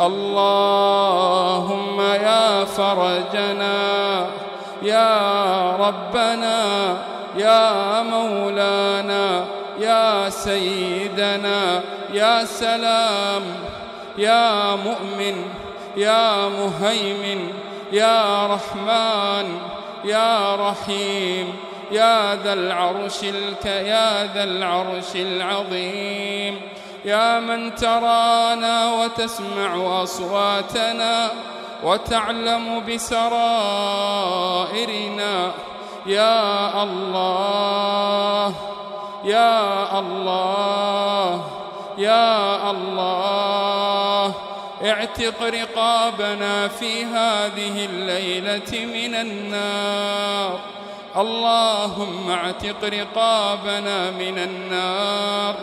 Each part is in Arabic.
اللهم يا فرجنا يا ربنا يا مولانا يا سيدنا يا سلام يا مؤمن يا مهيمن يا رحمن يا رحيم يا ذا العرش الك يا ذا العرش العظيم. يا من ترانا وتسمع أصواتنا وتعلم بسرائرنا. يا الله يا الله يا الله اعتق رقابنا في هذه الليلة من النار. اللهم اعتق رقابنا من النار.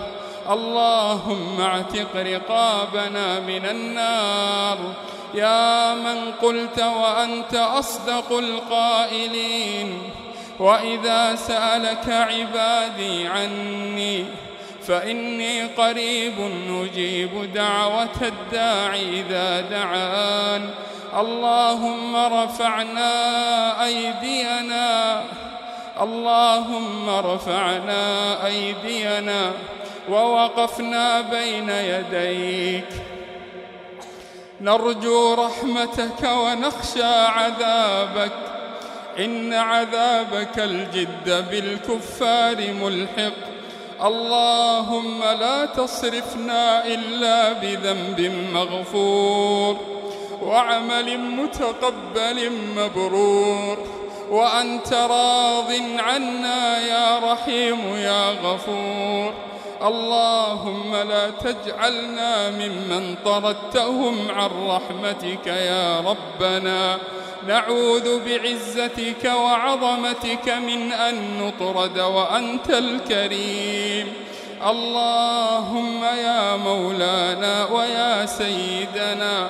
اللهم اعتق رقابنا من النار. يا من قلت وأنت أصدق القائلين. وإذا سألك عبادي عني فإني قريب نجيب دعوة الداعي إذا دعان. اللهم رفعنا أيدينا. اللهم رفعنا أيدينا. ووقفنا بين يديك. نرجو رحمتك ونخشى عذابك. إن عذابك الجد بالكفار ملحق. اللهم لا تصرفنا إلا بذنب مغفور. وعمل متقبل مبرور. وأنت راض عنا يا رحيم يا غفور. اللهم لا تجعلنا ممن طردتهم عن رحمتك يا ربنا. نعوذ بعزتك وعظمتك من أن نطرد وأنت الكريم. اللهم يا مولانا ويا سيدنا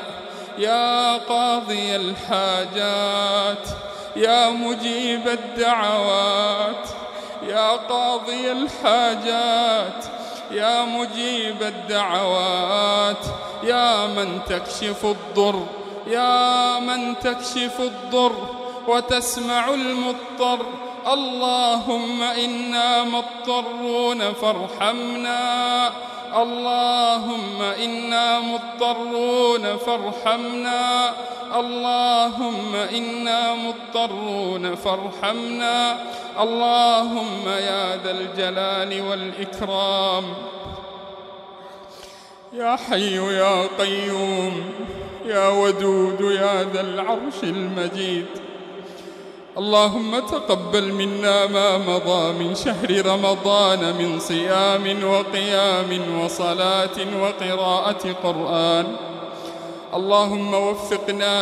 يا قاضي الحاجات يا مجيب الدعوات يا قاضي الحاجات يا مجيب الدعوات يا من تكشف الضر يا من تكشف الضر وتسمع المضطر اللهم إنا مضطرون فارحمنا اللهم إنا مضطرون فارحمنا اللهم إنا مضطرون فارحمنا. اللهم يا ذا الجلال والإكرام. يا حي يا قيوم. يا ودود يا ذا العرش المجيد. اللهم تقبل منا ما مضى من شهر رمضان من صيام وقيام وصلاة وقراءة قرآن. اللهم وفقنا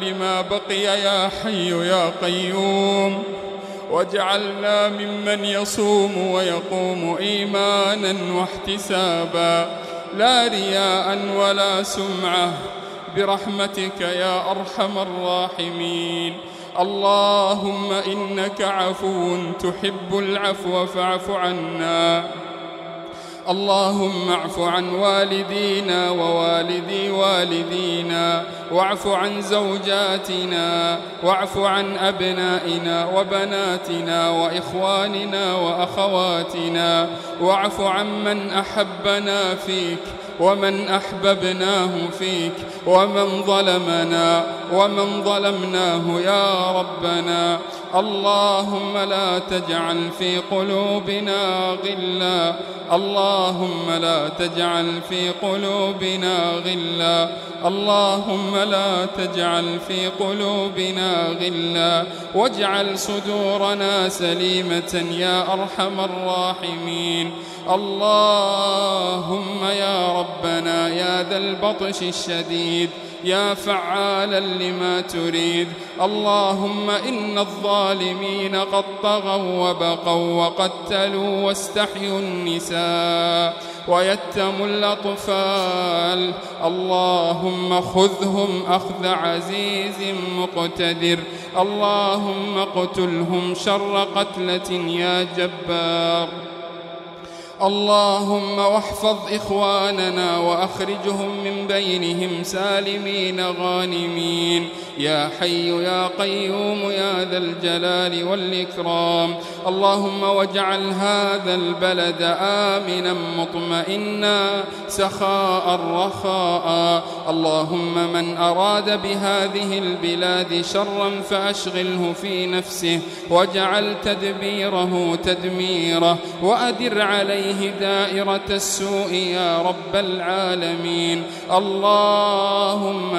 لما بقي يا حي يا قيوم واجعلنا ممن يصوم ويقوم إيمانا واحتسابا لا رياء ولا سمعة برحمتك يا أرحم الراحمين. اللهم إنك عفو تحب العفو فاعف عنا. اللهم اعف عن والدينا ووالدي والدينا واعف عن زوجاتنا واعف عن أبنائنا وبناتنا وإخواننا وأخواتنا واعف عن من أحبنا فيك ومن أحببناه فيك ومن ظلمنا ومن ظلمناه يا ربنا. اللهم لا تجعل في قلوبنا غلا. اللهم لا تجعل في قلوبنا غلا. اللهم لا تجعل في قلوبنا غلا. واجعل صدورنا سليمة يا أرحم الراحمين. اللهم يا ربنا يا ذا البطش الشديد. يا فعالا لما تريد. اللهم إن الظالمين قد طغوا وبقوا وقتلوا واستحيوا النساء ويتموا الأطفال. اللهم خذهم أخذ عزيز مقتدر. اللهم اقتلهم شر قتلة يا جبار. اللهم واحفظ إخواننا وأخرجهم من بينهم سالمين غانمين. يا حي يا قيوم يا ذا الجلال والإكرام. اللهم واجعل هذا البلد آمنا مطمئنا سخاء رخاء. اللهم من أراد بهذه البلاد شرا فأشغله في نفسه واجعل تدبيره تدميره وأدر عليه دائرة السوء يا رب العالمين. اللهم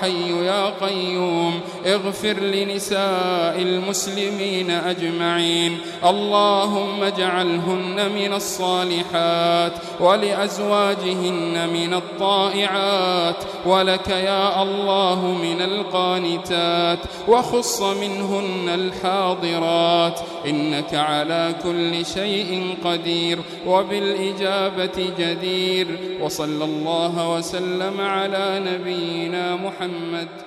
حي يا قيوم اغفر لنساء المسلمين أجمعين. اللهم اجعلهن من الصالحات ولأزواجهن من الطائعات. ولك يا الله من القانتات وخص منهن الحاضرات. إنك على كل شيء قدير وبالإجابة جدير. وصلى الله وسلم على نبينا محمد